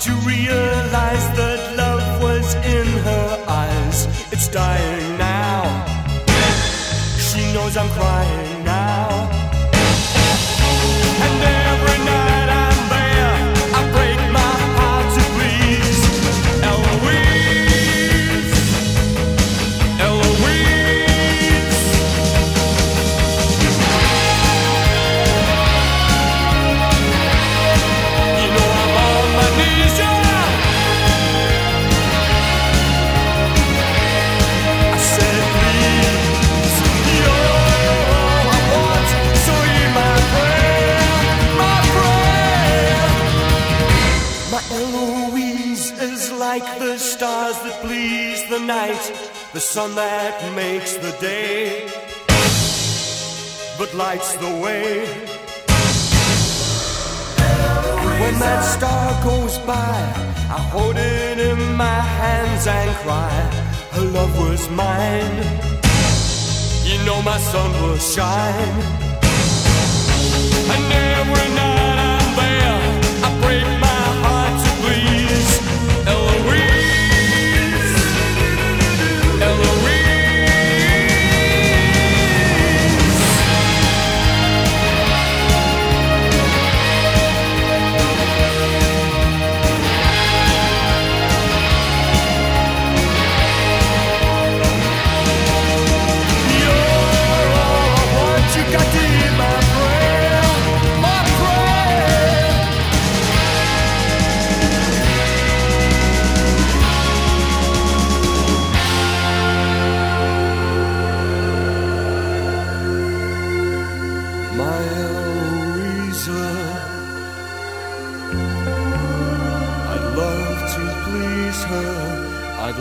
to realize that love was in her eyes. It's dying now. She knows I'm crying sun that makes the day, but lights the way. And When that star goes by, I hold it in my hands and cry. Her love was mine. You know my sun will shine.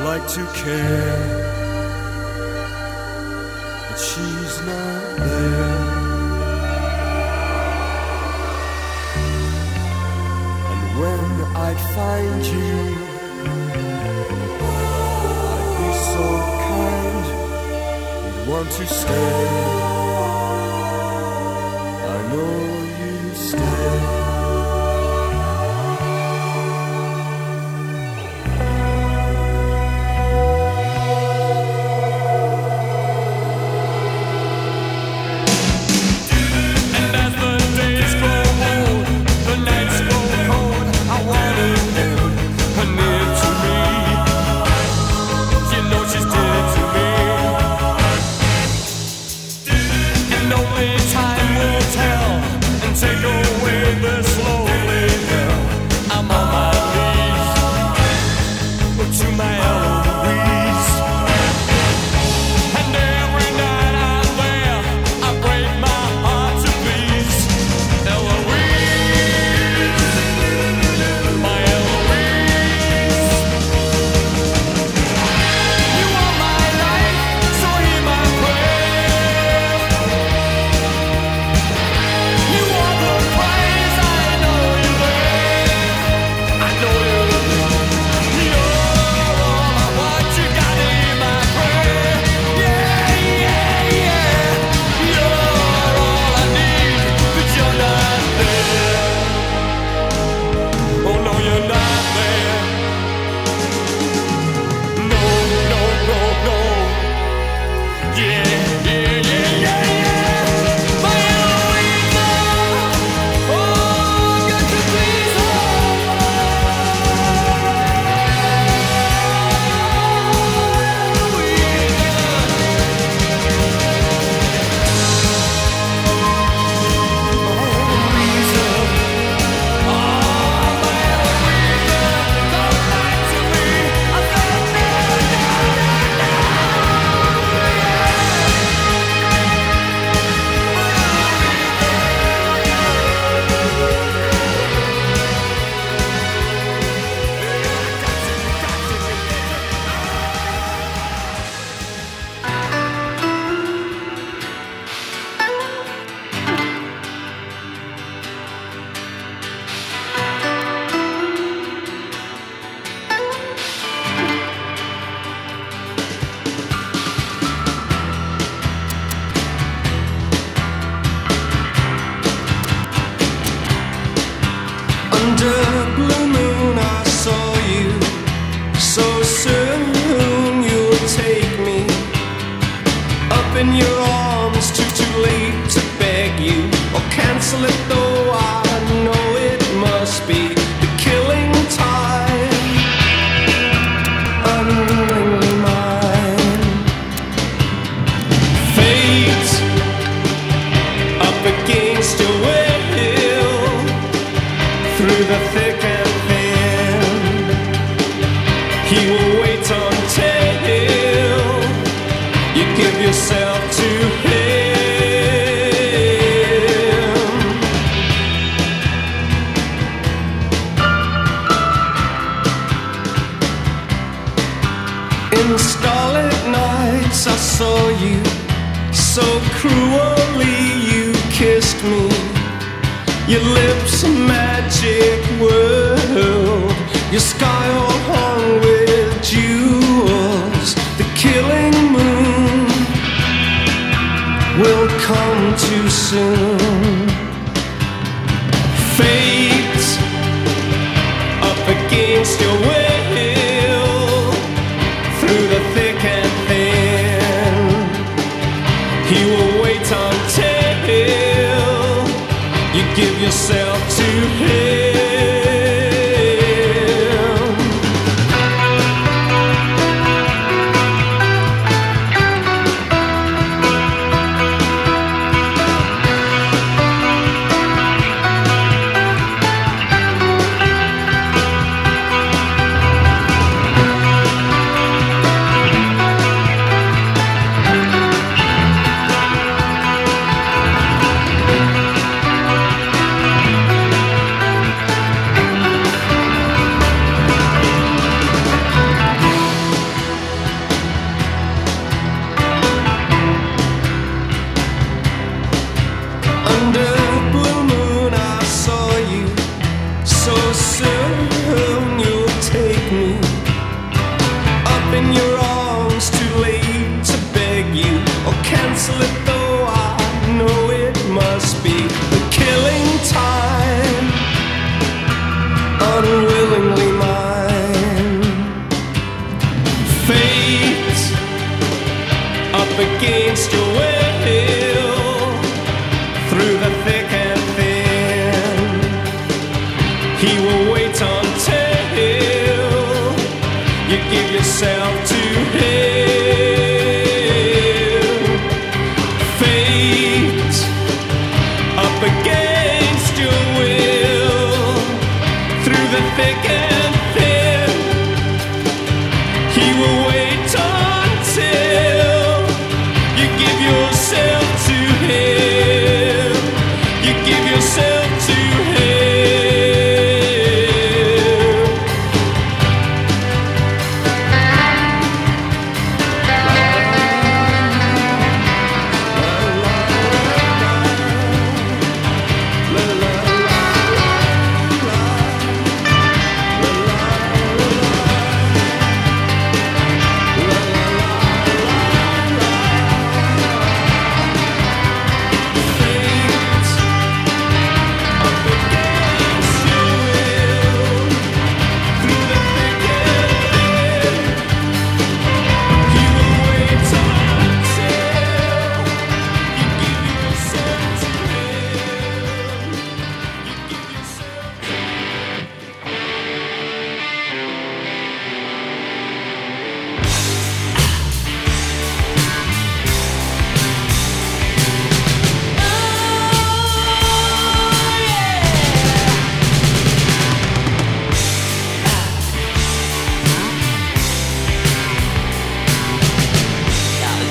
Like to care, but she's not there. And when I'd find you, I'd be so kind, you'd want to stay.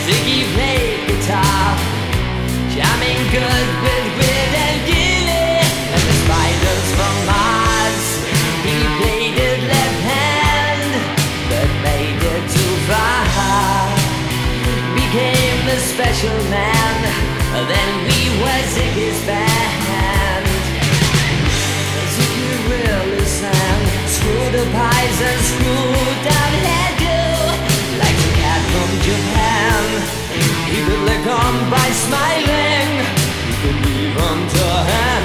Played guitar, jamming good with and and from Mars. He played it left hand, but made it too. Became the special man, then. come bei smiling, you can leave on.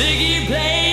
Ziggy plays.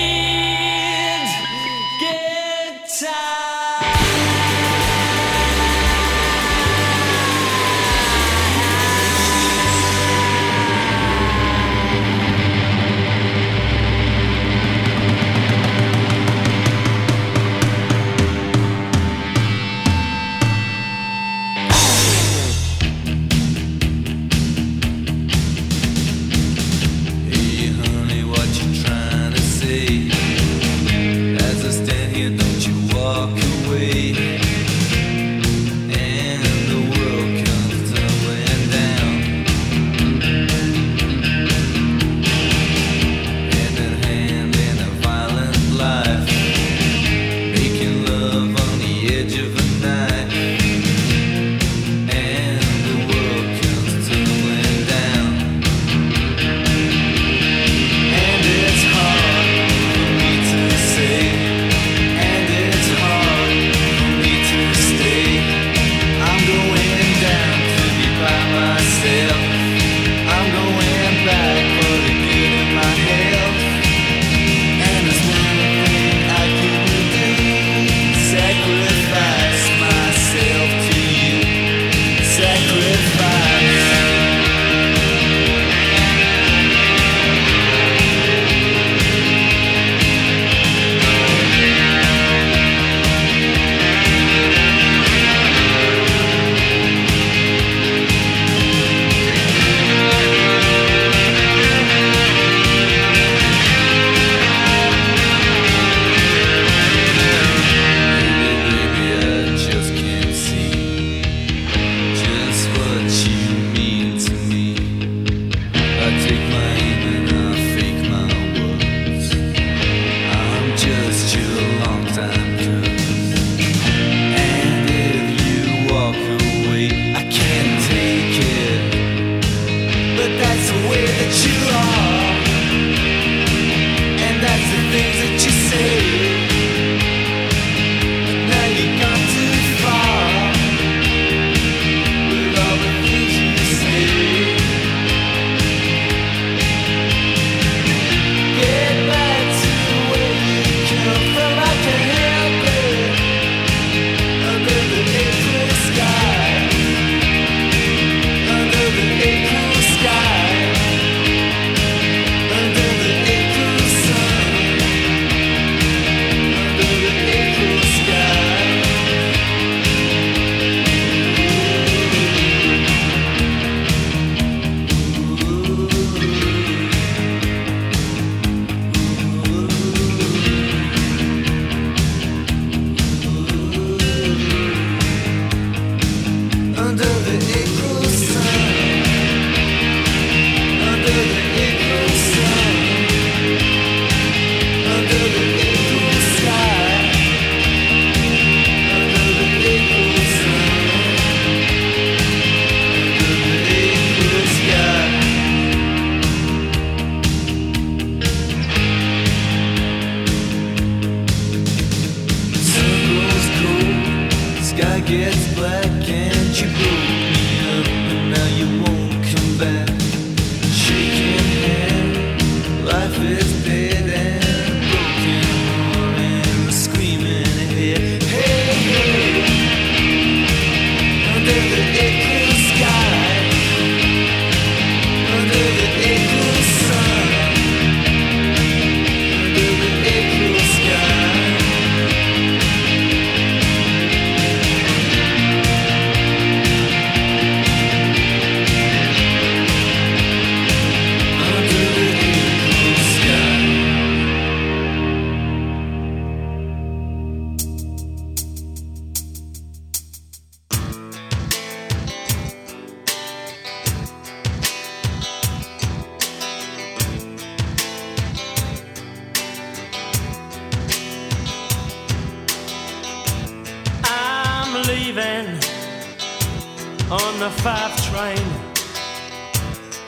train.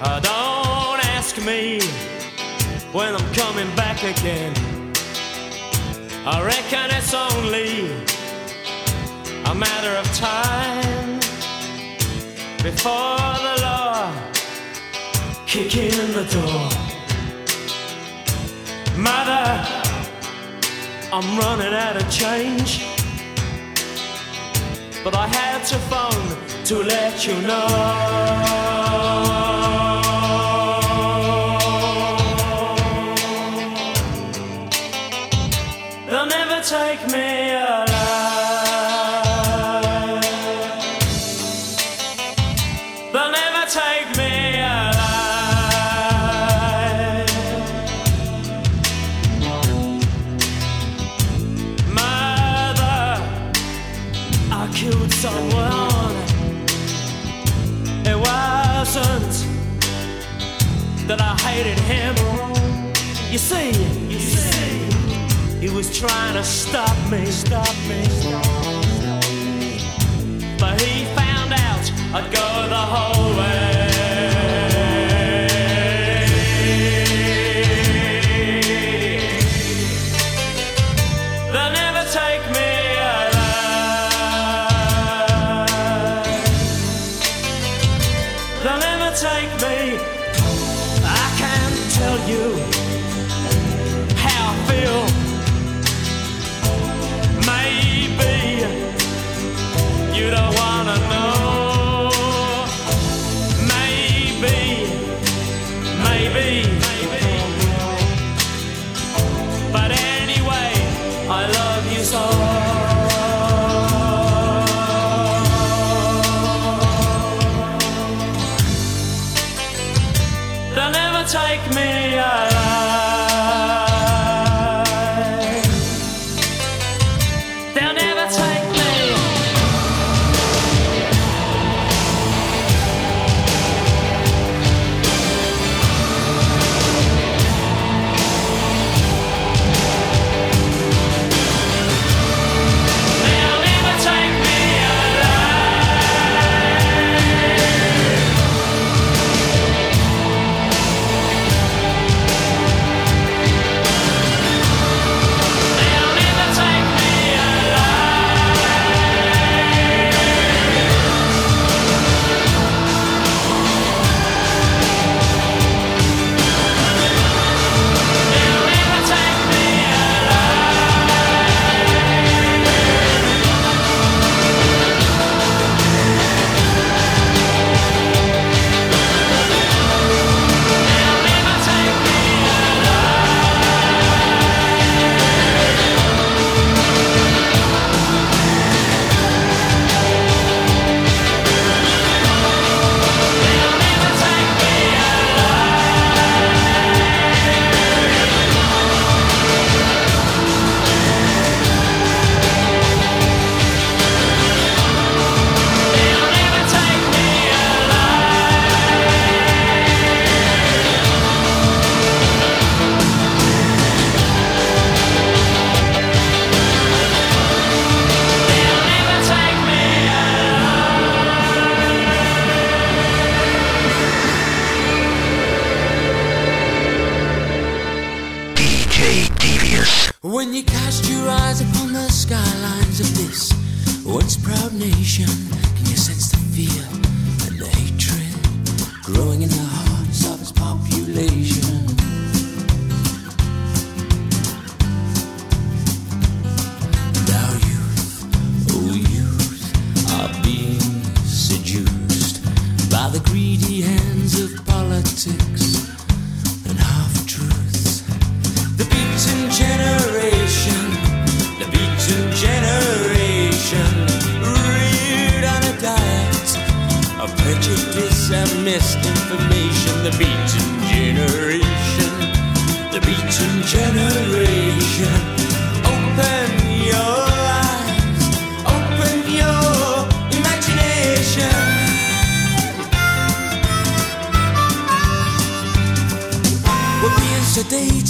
Uh, don't ask me when I'm coming back again. I reckon it's only a matter of time before the law kick in the door. Mother, I'm running out of change, but I had to phone to let you know. trying to stop me, stop me, stop me. But he found out I'd go the whole way.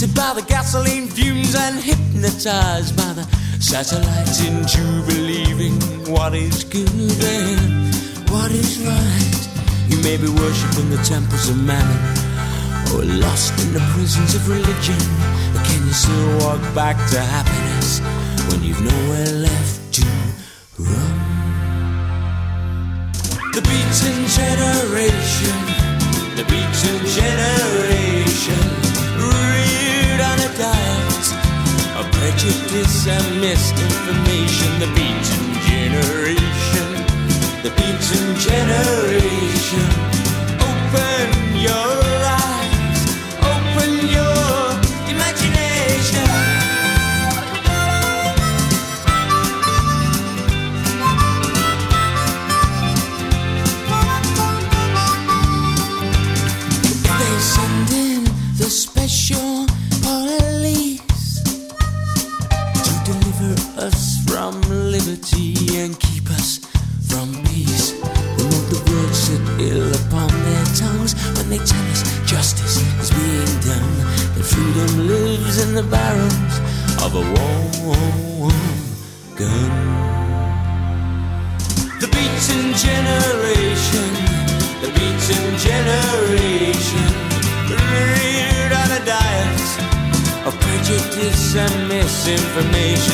By the gasoline fumes and hypnotized by the satellites into believing what is good and what is right. You may be worshipping the temples of mammon or lost in the prisons of religion. But can you still walk back to happiness when you've nowhere left to run? The beaten generation, the beaten generation reared on a diet of prejudice and misinformation. The beaten generation, the beaten generation. Misinformation.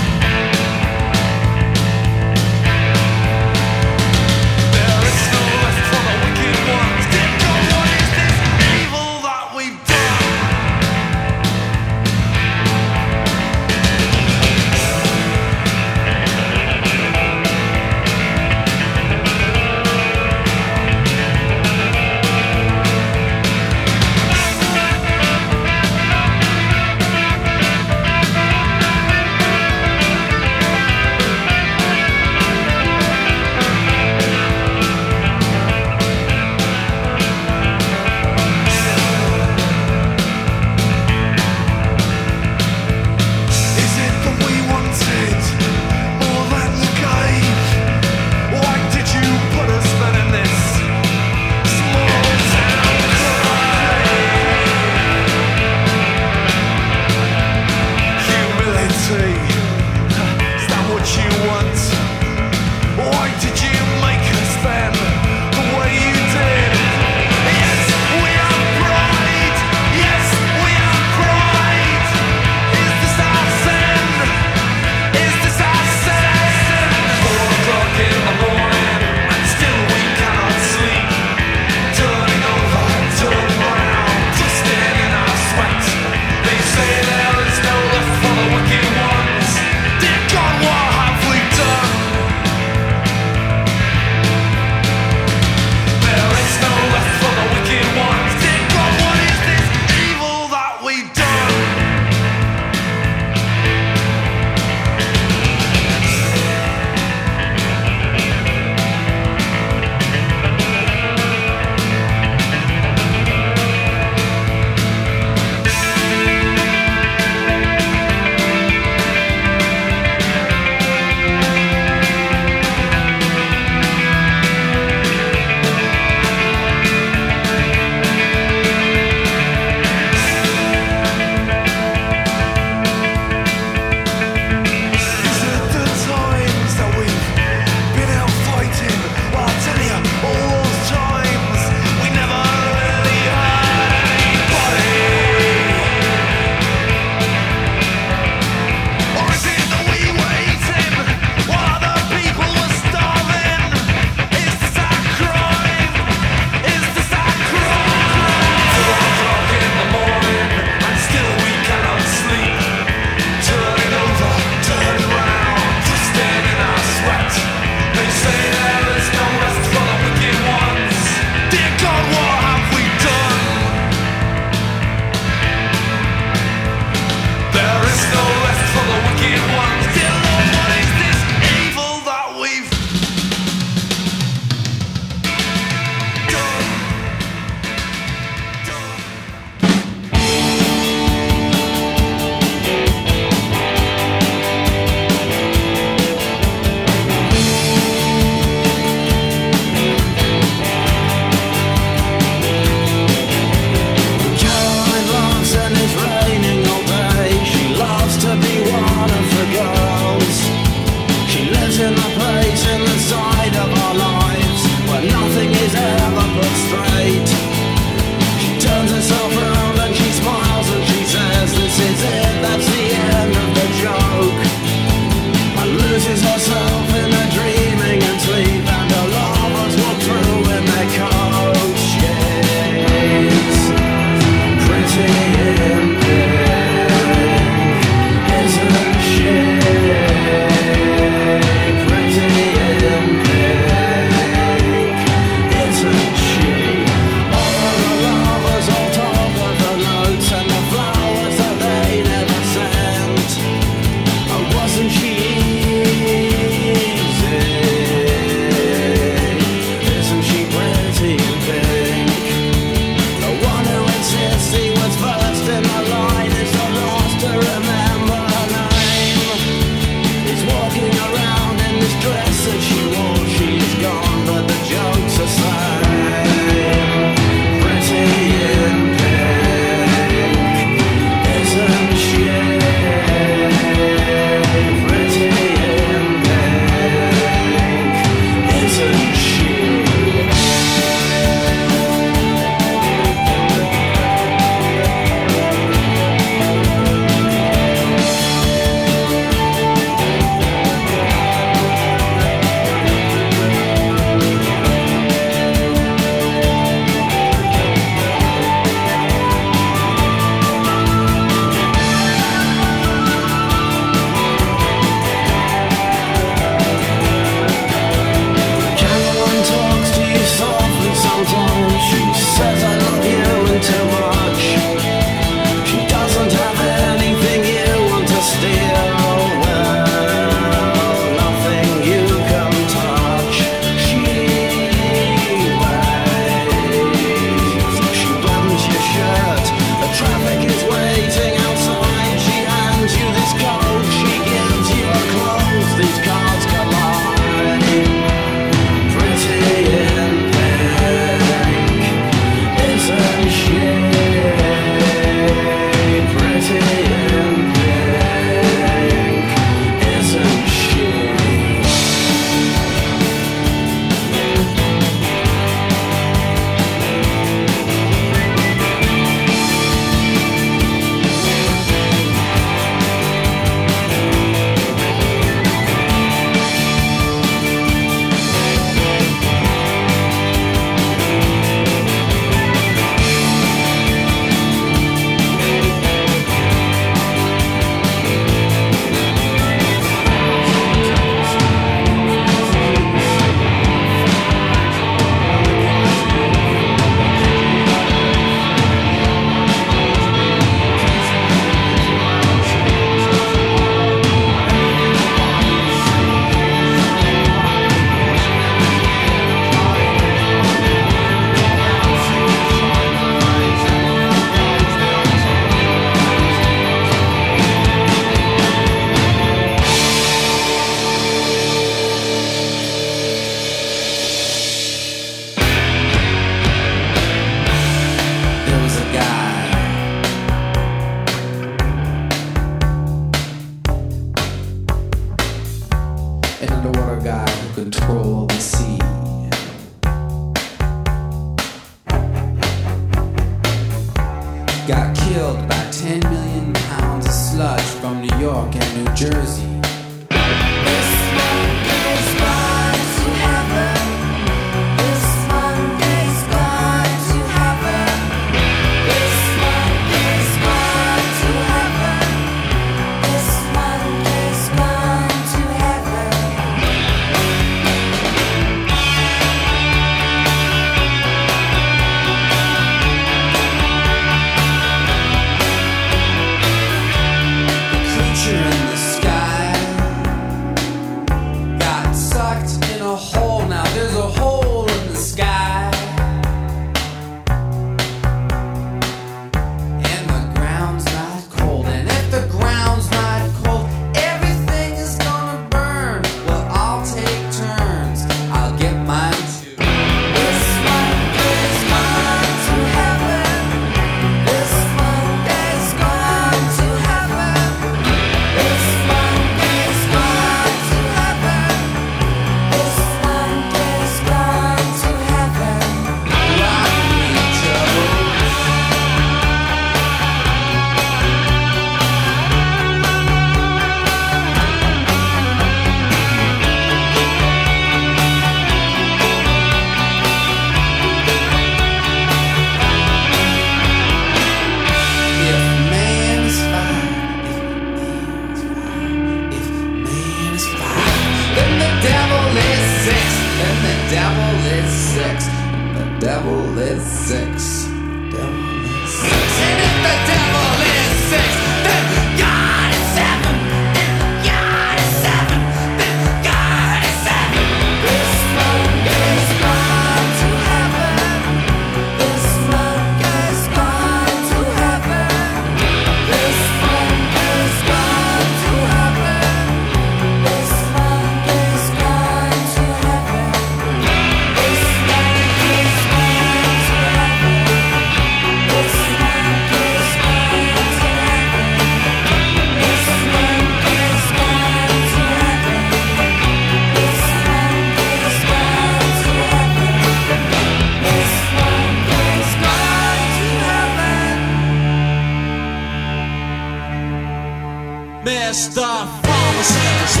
Mr. Pharmacist.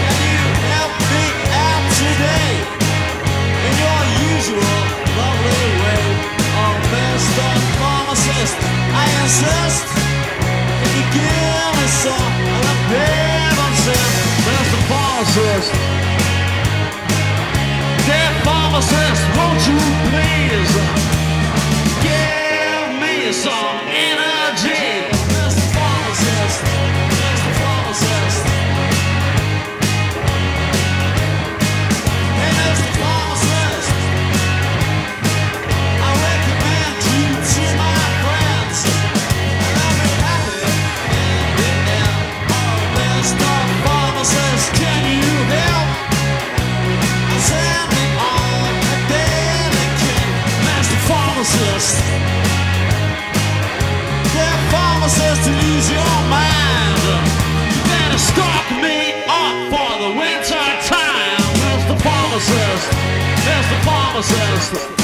Can you help me out today in your usual lovely way? Oh, Mr. Pharmacist, I insist. Can you give me some of the Pepsi, Mr. Pharmacist? Dear pharmacist, won't you please give me some energy? says to use your mind. You better stock me up for the winter time. There's the pharmacist.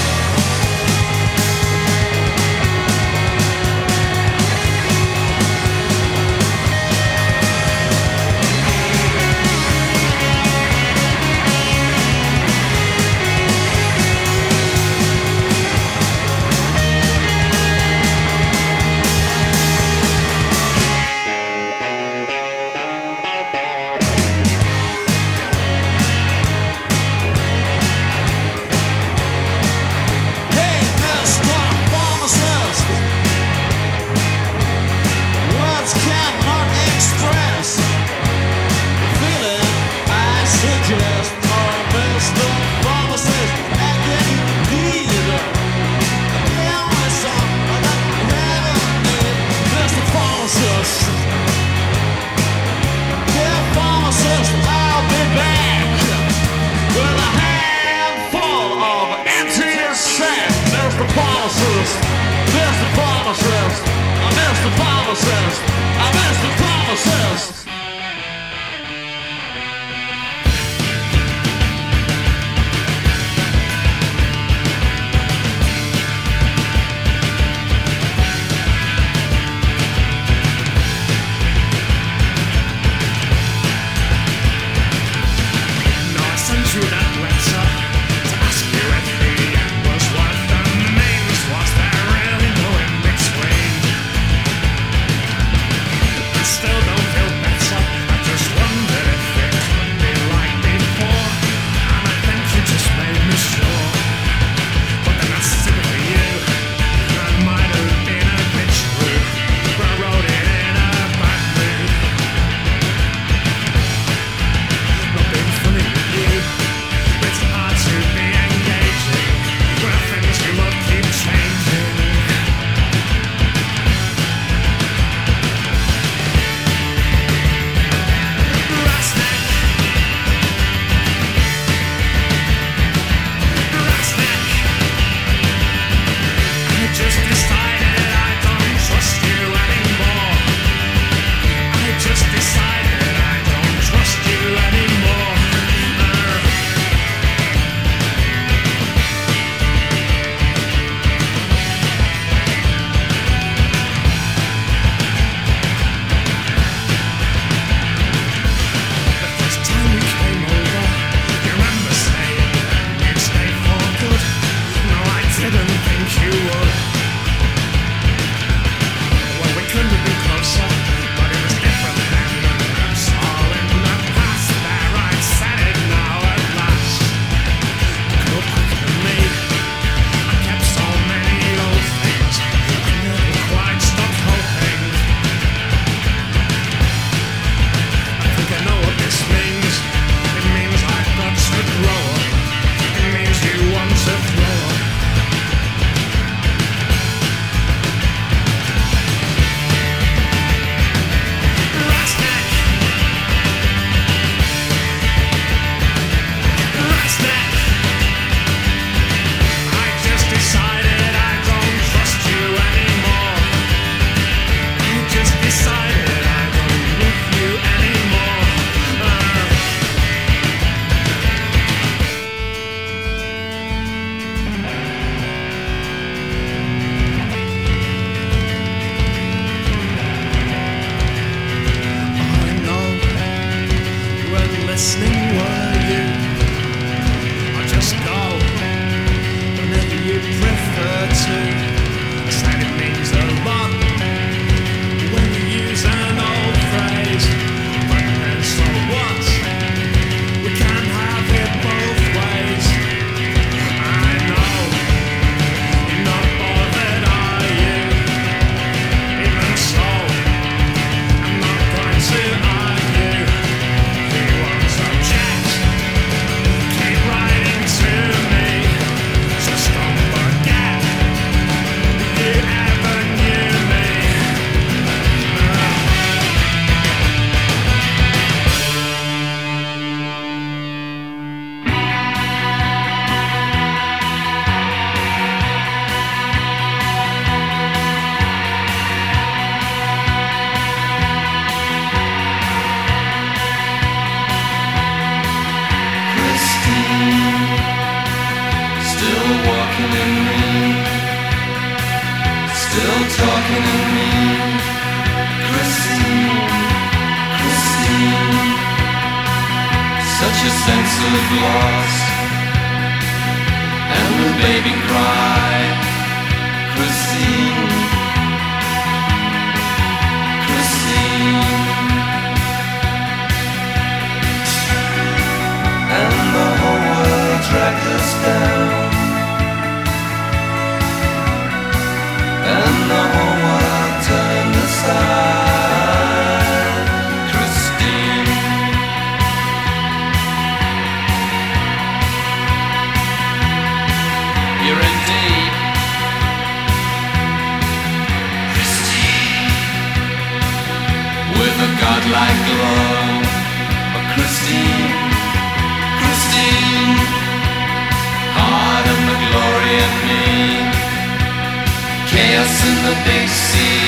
With a godlike glow. Oh, Christine. Christine. Heart of the glory of me. Chaos in the big sea.